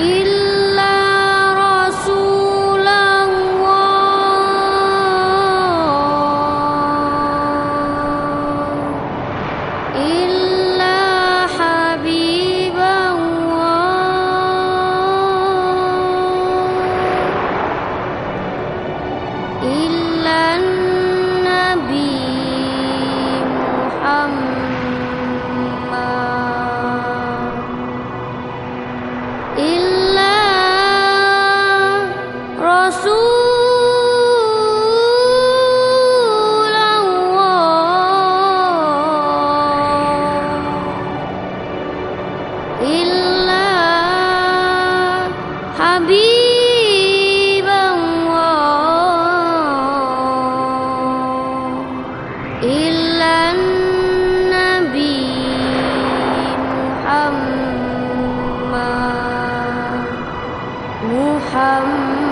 Y come